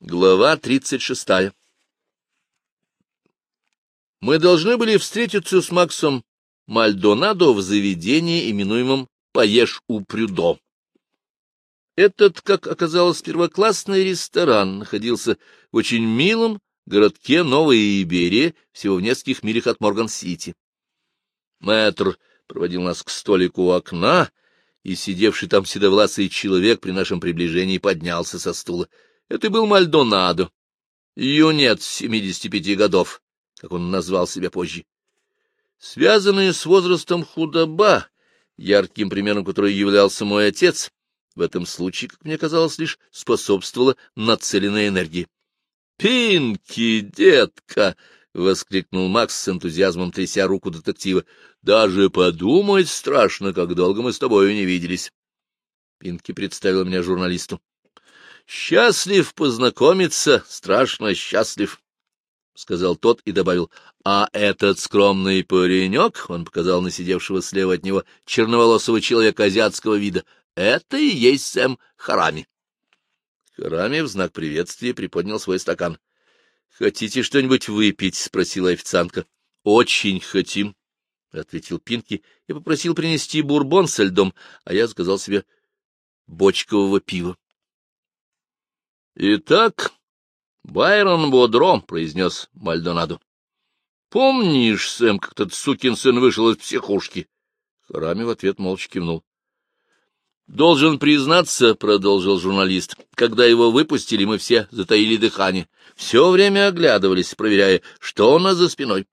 Глава тридцать шестая Мы должны были встретиться с Максом Мальдонадо в заведении, именуемом «Поешь у Прюдо». Этот, как оказалось, первоклассный ресторан находился в очень милом городке Новая Иберия, всего в нескольких милях от Морган-Сити. Мэтр проводил нас к столику у окна, и сидевший там седовласый человек при нашем приближении поднялся со стула. Это был Мальдонадо, юнец семидесяти пяти годов, как он назвал себя позже. Связанная с возрастом худоба, ярким примером которой являлся мой отец, в этом случае, как мне казалось, лишь способствовала нацеленная энергия. «Пинки, детка!» — воскликнул Макс с энтузиазмом, тряся руку детектива. — Даже подумать страшно, как долго мы с тобой не виделись. Пинки представил меня журналисту. — Счастлив познакомиться, страшно счастлив, — сказал тот и добавил. — А этот скромный паренек, — он показал на сидевшего слева от него черноволосого человека азиатского вида, — это и есть Сэм Харами. Харами в знак приветствия приподнял свой стакан. — Хотите что-нибудь выпить? — спросила официантка. — Очень хотим, — ответил Пинки и попросил принести бурбон со льдом, а я заказал себе бочкового пива. — Итак, Байрон Бодро, — произнес Мальдонадо. — Помнишь, Сэм, как тот сукин сын вышел из психушки? Харами в ответ молча кивнул. Должен признаться, — продолжил журналист, — когда его выпустили, мы все затаили дыхание, все время оглядывались, проверяя, что у нас за спиной.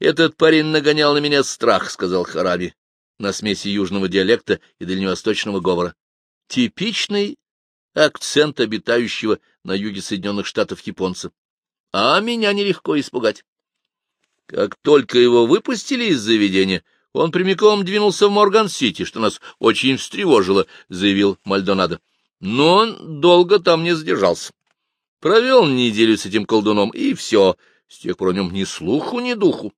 Этот парень нагонял на меня страх, — сказал Хараби, на смеси южного диалекта и дальневосточного говора. Типичный акцент обитающего на юге Соединенных Штатов японца. А меня нелегко испугать. Как только его выпустили из заведения, он прямиком двинулся в Морган-Сити, что нас очень встревожило, — заявил Мальдонадо. Но он долго там не задержался. Провел неделю с этим колдуном, и все. С тех пор о нем ни слуху, ни духу.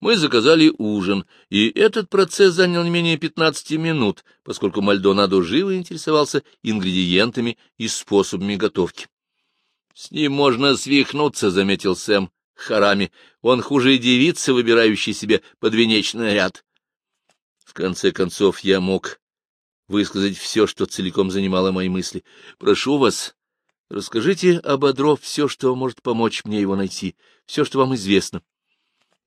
Мы заказали ужин, и этот процесс занял не менее пятнадцати минут, поскольку Мальдонадо живо интересовался ингредиентами и способами готовки. — С ним можно свихнуться, — заметил Сэм, Харами. Он хуже девицы, выбирающей себе подвенечный наряд. В конце концов, я мог высказать все, что целиком занимало мои мысли. Прошу вас, расскажите об Адро все, что может помочь мне его найти, все, что вам известно. —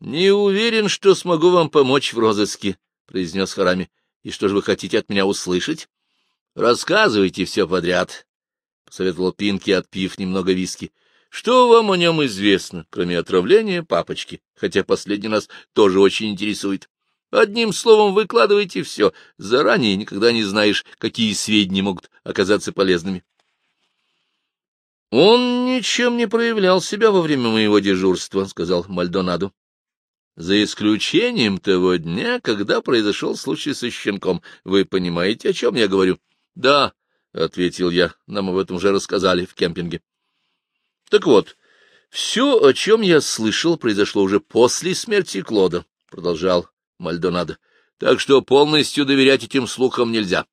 Не уверен, что смогу вам помочь в розыске, — произнес Харами. — И что же вы хотите от меня услышать? — Рассказывайте все подряд, — посоветовал Пинки, отпив немного виски. Что вам о нем известно, кроме отравления папочки, хотя последний нас тоже очень интересует? Одним словом, выкладывайте все, заранее никогда не знаешь, какие сведения могут оказаться полезными. «Он ничем не проявлял себя во время моего дежурства», — сказал Мальдонадо. «За исключением того дня, когда произошел случай со щенком. Вы понимаете, о чем я говорю?» «Да», — ответил я, — «нам об этом уже рассказали в кемпинге». Так вот, все, о чем я слышал, произошло уже после смерти Клода, — продолжал Мальдонадо. Так что полностью доверять этим слухам нельзя.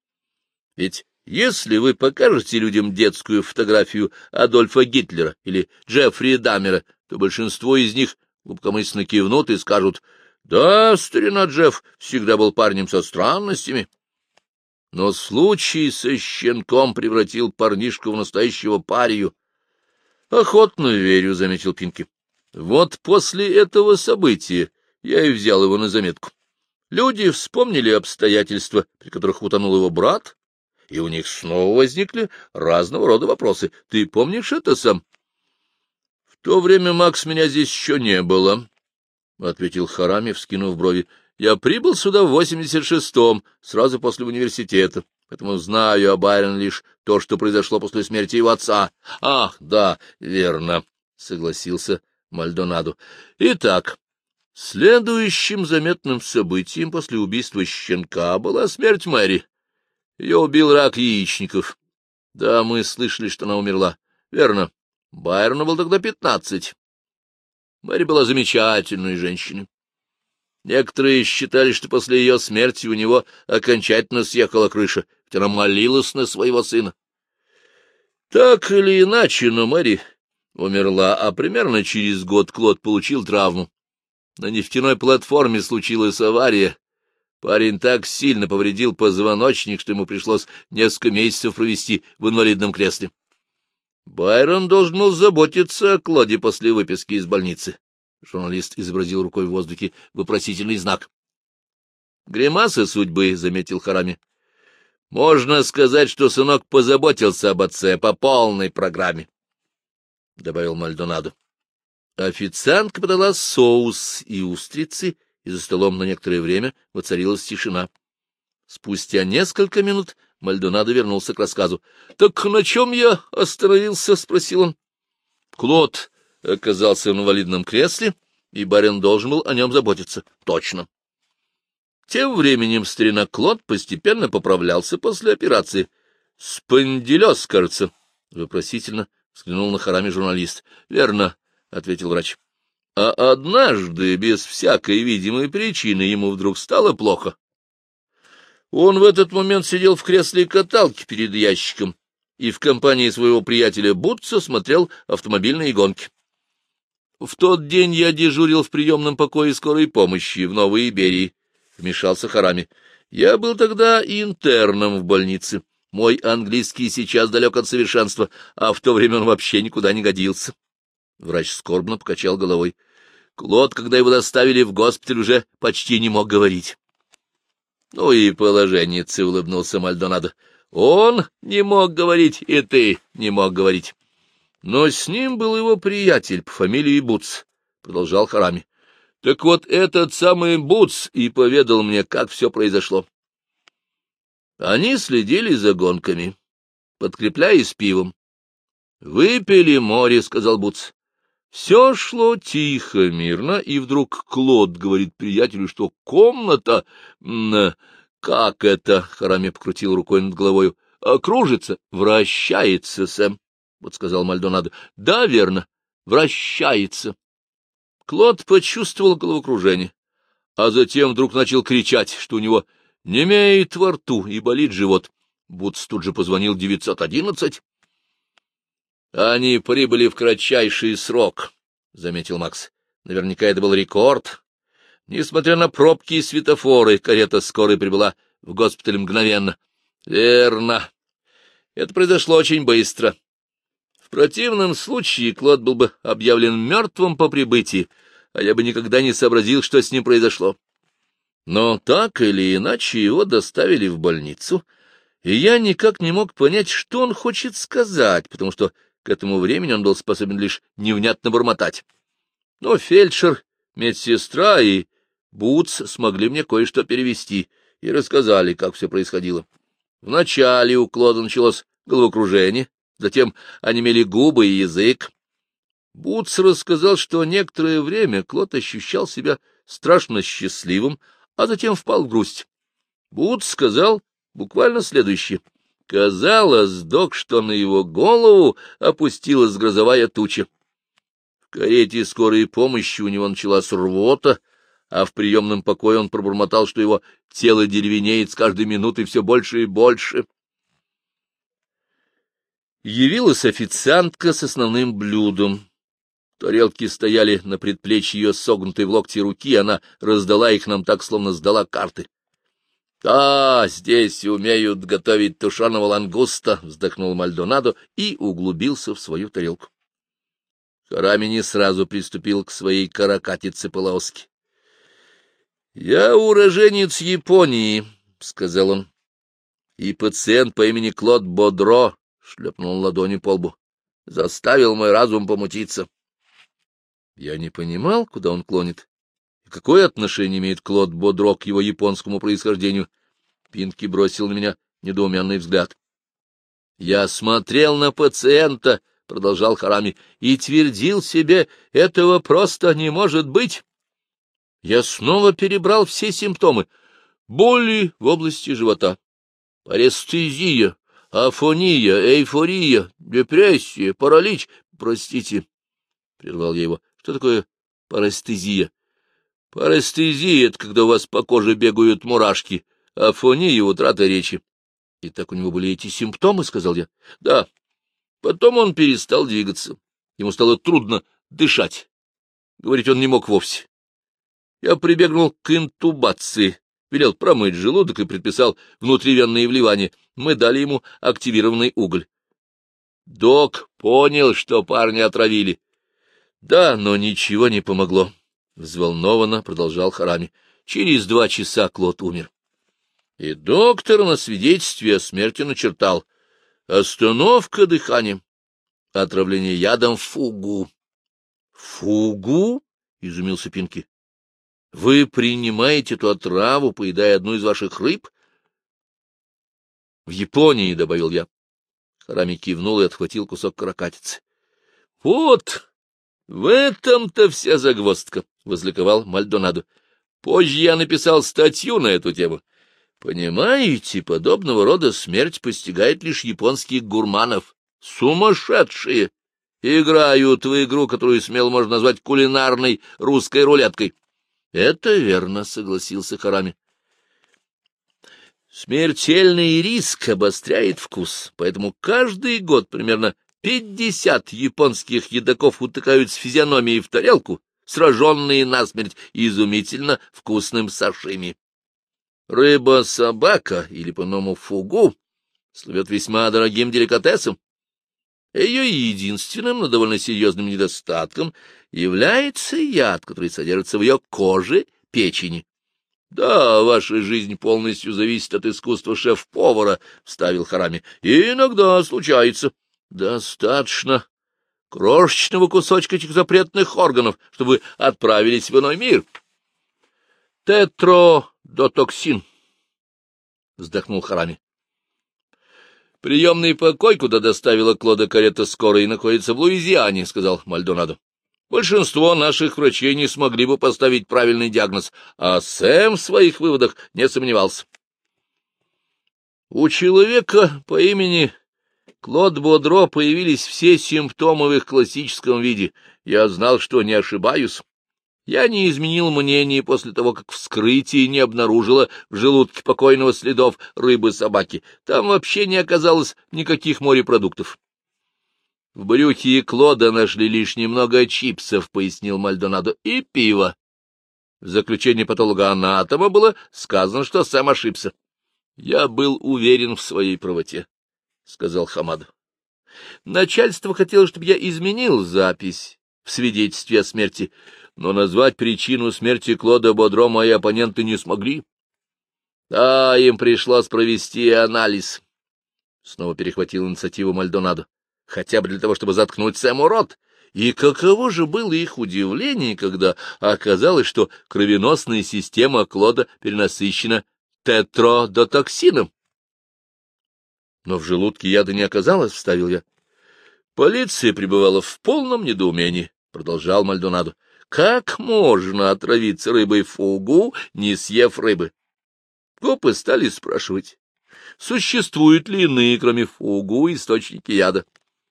Ведь если вы покажете людям детскую фотографию Адольфа Гитлера или Джеффри Даммера, то большинство из них глубокомысленно кивнут и скажут, «Да, старина Джефф всегда был парнем со странностями». Но случай со щенком превратил парнишку в настоящего парию, — Охотно верю, — заметил Пинки. — Вот после этого события я и взял его на заметку. Люди вспомнили обстоятельства, при которых утонул его брат, и у них снова возникли разного рода вопросы. Ты помнишь это сам? — то время, Макс, меня здесь еще не было, — ответил Харами, вскинув брови. — Я прибыл сюда в 86-м, сразу после университета поэтому знаю о Байрон лишь то, что произошло после смерти его отца. — Ах, да, верно, — согласился Мальдонадо. — Итак, следующим заметным событием после убийства щенка была смерть Мэри. Ее убил рак яичников. Да, мы слышали, что она умерла. Верно. Байрону был тогда пятнадцать. Мэри была замечательной женщиной. Некоторые считали, что после ее смерти у него окончательно съехала крыша, ведь она молилась на своего сына. Так или иначе, но Мэри умерла, а примерно через год Клод получил травму. На нефтяной платформе случилась авария. Парень так сильно повредил позвоночник, что ему пришлось несколько месяцев провести в инвалидном кресле. Байрон должен был заботиться о Клоде после выписки из больницы. Журналист изобразил рукой в воздухе вопросительный знак. Гримасы судьбы, — заметил Харами. Можно сказать, что сынок позаботился об отце по полной программе, — добавил Мальдонадо. Официантка подала соус и устрицы, и за столом на некоторое время воцарилась тишина. Спустя несколько минут Мальдонадо вернулся к рассказу. — Так на чем я остановился? — спросил он. Клод оказался в инвалидном кресле, и барин должен был о нем заботиться. — Точно. Тем временем старина Клод постепенно поправлялся после операции. — Спондилез, кажется, — вопросительно взглянул на харами журналист. — Верно, — ответил врач. А однажды, без всякой видимой причины, ему вдруг стало плохо. Он в этот момент сидел в кресле каталки перед ящиком и в компании своего приятеля Бутца смотрел автомобильные гонки. В тот день я дежурил в приемном покое скорой помощи в Новой Иберии вмешался Харами. Я был тогда интерном в больнице. Мой английский сейчас далек от совершенства, а в то время он вообще никуда не годился. Врач скорбно покачал головой. Клод, когда его доставили в госпиталь, уже почти не мог говорить. — Ну и положенница, — улыбнулся Мальдонадо. — Он не мог говорить, и ты не мог говорить. Но с ним был его приятель по фамилии Буц, — продолжал Харами. Так вот этот самый Буц и поведал мне, как все произошло. Они следили за гонками, подкрепляясь пивом. «Выпили море», — сказал Буц. Все шло тихо, мирно, и вдруг Клод говорит приятелю, что комната... Как это? — Харами покрутил рукой над головой. Кружится, вращается, Сэм, — сказал Мальдонадо. — Да, верно, вращается. Клод почувствовал головокружение, а затем вдруг начал кричать, что у него не имеет во рту и болит живот. Бутс тут же позвонил 911. — Они прибыли в кратчайший срок, — заметил Макс. Наверняка это был рекорд. Несмотря на пробки и светофоры, карета скорой прибыла в госпиталь мгновенно. — Верно. Это произошло очень быстро. В противном случае Клод был бы объявлен мертвым по прибытии, а я бы никогда не сообразил, что с ним произошло. Но так или иначе его доставили в больницу, и я никак не мог понять, что он хочет сказать, потому что к этому времени он был способен лишь невнятно бормотать. Но фельдшер, медсестра и Бутс смогли мне кое-что перевести и рассказали, как все происходило. Вначале у Клода началось головокружение, затем онемели губы и язык. Бутс рассказал, что некоторое время Клод ощущал себя страшно счастливым, а затем впал в грусть. Бутс сказал буквально следующее. Казалось, док, что на его голову опустилась грозовая туча. В карете скорой помощи у него началась рвота, а в приемном покое он пробормотал, что его тело деревенеет с каждой минутой все больше и больше. Явилась официантка с основным блюдом. Тарелки стояли на предплечье ее согнутой в локте руки, она раздала их нам так, словно сдала карты. — Да, здесь умеют готовить тушеного лангуста, — вздохнул Мальдонадо и углубился в свою тарелку. Харами не сразу приступил к своей каракатице по-лаоски. — Я уроженец Японии, — сказал он, — и пациент по имени Клод Бодро шлепнул ладони по лбу. Заставил мой разум помутиться. Я не понимал, куда он клонит. Какое отношение имеет Клод Бодро к его японскому происхождению? Пинки бросил на меня недоуменный взгляд. Я смотрел на пациента, — продолжал Харами, — и твердил себе, этого просто не может быть. Я снова перебрал все симптомы. Боли в области живота, парестезия, афония, эйфория, депрессия, паралич. Простите, — прервал я его, — что такое парестезия? Парестезия — это когда у вас по коже бегают мурашки, афония — утрата речи. И так у него были эти симптомы, — сказал я. — Да. Потом он перестал двигаться. Ему стало трудно дышать. Говорить он не мог вовсе. Я прибегнул к интубации, велел промыть желудок и предписал внутривенные вливания. Мы дали ему активированный уголь. Док понял, что парня отравили. Да, но ничего не помогло. Взволнованно продолжал Харами. Через два часа Клод умер. И доктор на свидетельстве о смерти начертал. Остановка дыхания. Отравление ядом фугу. Фугу? — изумился Пинки. — Вы принимаете эту отраву, поедая одну из ваших рыб? — В Японии, — добавил я. Харами кивнул и отхватил кусок каракатицы. — Вот, в этом-то вся загвоздка, — возликовал Мальдонадо. Позже я написал статью на эту тему. Понимаете, подобного рода смерть постигает лишь японских гурманов. Сумасшедшие! Играют в игру, которую смело можно назвать кулинарной русской рулеткой. — Это верно, — согласился Харами. Смертельный риск обостряет вкус, поэтому каждый год примерно пятьдесят японских едоков утыкают с физиономией в тарелку, сраженные насмерть изумительно вкусным сашими. Рыба-собака, или по-новому фугу, слывет весьма дорогим деликатесом. Ее единственным, но довольно серьезным недостатком является яд, который содержится в ее коже, печени. — Да, ваша жизнь полностью зависит от искусства шеф-повара, — вставил Харами. — иногда случается. — Достаточно крошечного кусочка этих запретных органов, чтобы вы отправились в иной мир. — Тетродотоксин, — вздохнул Харами. — Приемный покой, куда доставила Клода карета скорой, находится в Луизиане, — сказал Мальдонадо. Большинство наших врачей не смогли бы поставить правильный диагноз, а Сэм в своих выводах не сомневался. У человека по имени Клод Бодро появились все симптомы в их классическом виде. Я знал, что не ошибаюсь. Я не изменил мнение после того, как вскрытие не обнаружило в желудке покойного следов рыбы-собаки. Там вообще не оказалось никаких морепродуктов. В брюхе Клода нашли лишь немного чипсов, — пояснил Мальдонадо, — и пиво. В заключении патолога-анатома было сказано, что сам ошибся. Я был уверен в своей правоте, — сказал Хамад. Начальство хотело, чтобы я изменил запись в свидетельстве о смерти, но назвать причину смерти Клода Бодро мои оппоненты не смогли. Да, им пришлось провести анализ. Снова перехватил инициативу Мальдонадо хотя бы для того, чтобы заткнуть Сэму рот. И каково же было их удивление, когда оказалось, что кровеносная система Клода перенасыщена тетродотоксином. Но в желудке яда не оказалось, — вставил я. Полиция пребывала в полном недоумении, — продолжал Мальдонадо. Как можно отравиться рыбой фугу, не съев рыбы? Копы стали спрашивать, существуют ли иные, кроме фугу, источники яда.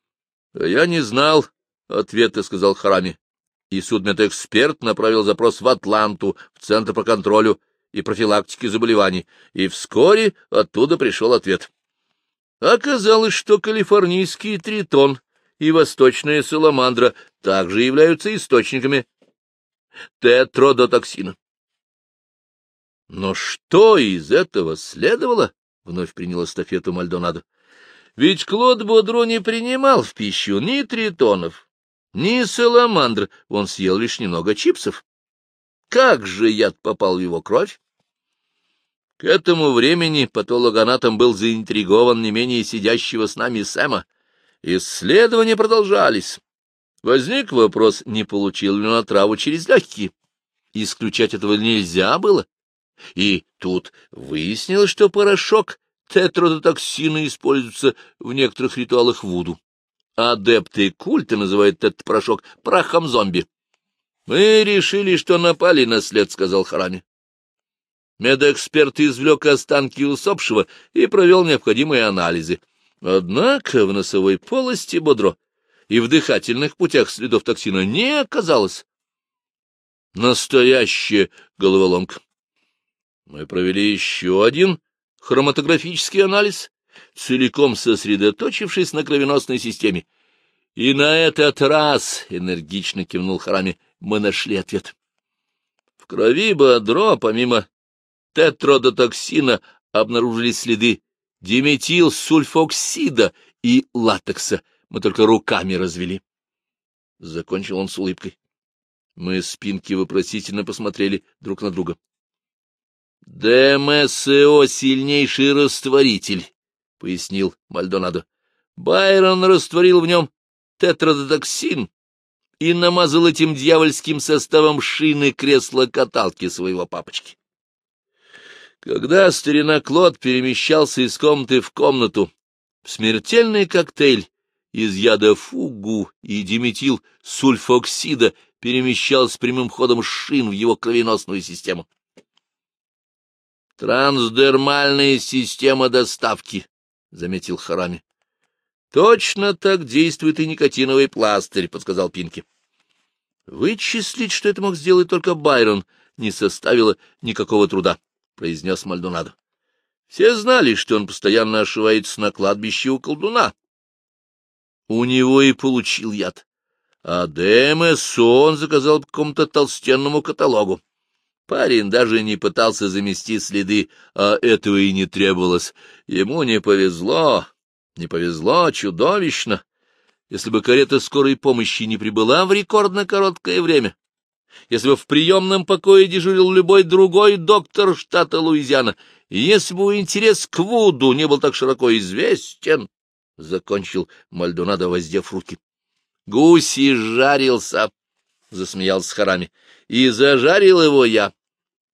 — Я не знал ответа, — сказал Харами. И судмедэксперт направил запрос в Атланту, в Центр по контролю и профилактике заболеваний, и вскоре оттуда пришел ответ. Оказалось, что калифорнийский тритон и восточная саламандра также являются источниками тетродотоксина. Но что из этого следовало? — вновь принял эстафету Мальдонадо. Ведь Клод Бодро не принимал в пищу ни тритонов, ни саламандр, он съел лишь немного чипсов. Как же яд попал в его кровь? К этому времени патологоанатом был заинтригован не менее сидящего с нами Сэма. Исследования продолжались. Возник вопрос, не получил ли он отраву через легкие. Исключать этого нельзя было. И тут выяснилось, что порошок Тетродотоксины используются в некоторых ритуалах Вуду. Адепты культа называют этот порошок прахом зомби. Мы решили, что напали на след, — сказал Харами. Медэксперт извлек останки усопшего и провел необходимые анализы. Однако в носовой полости бодро и в дыхательных путях следов токсина не оказалось. Настоящая головоломка. Мы провели еще один хроматографический анализ целиком сосредоточившись на кровеносной системе. И на этот раз, — энергично кивнул Харами, — мы нашли ответ. В крови Бодро, помимо тетродотоксина, обнаружили следы диметилсульфоксида и латекса. Мы только руками развели. Закончил он с улыбкой. Мы спинки вопросительно посмотрели друг на друга. ДМСО — сильнейший растворитель, — пояснил Мальдонадо. Байрон растворил в нем тетродотоксин и намазал этим дьявольским составом шины кресла-каталки своего папочки. Когда старина Клод перемещался из комнаты в комнату, смертельный коктейль из яда фугу и диметил сульфоксида перемещался прямым ходом шин в его кровеносную систему. «Трансдермальная система доставки», — заметил Харами. «Точно так действует и никотиновый пластырь», — подсказал Пинки. Вычислить, что это мог сделать только Байрон, не составило никакого труда произнес Мальдонадо. Все знали, что он постоянно ошивается на кладбище у колдуна. У него и получил яд. А ДМС он заказал по какому-то толстенному каталогу. Парень даже не пытался замести следы, а этого и не требовалось. Ему не повезло, не повезло чудовищно. Если бы карета скорой помощи не прибыла в рекордно короткое время, если бы в приемном покое дежурил любой другой доктор штата Луизиана, если бы интерес к Вуду не был так широко известен, — закончил Мальдонадо, воздев руки. — Гусь жарился, — засмеялся Харами, — и зажарил его я.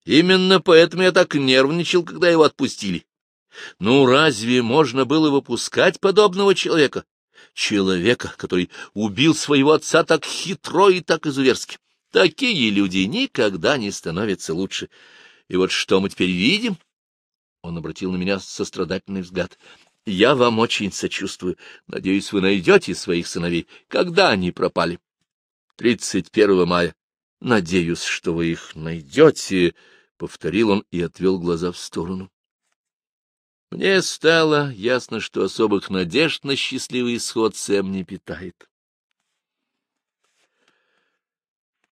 Именно поэтому я так нервничал, когда его отпустили. Ну, разве можно было выпускать подобного человека? Человека, который убил своего отца так хитро и так изуверски. Такие люди никогда не становятся лучше. И вот что мы теперь видим? Он обратил на меня сострадательный взгляд. Я вам очень сочувствую. Надеюсь, вы найдете своих сыновей. Когда они пропали? Тридцать первого мая. Надеюсь, что вы их найдете, — повторил он и отвел глаза в сторону. Мне стало ясно, что особых надежд на счастливый исход Сэм не питает.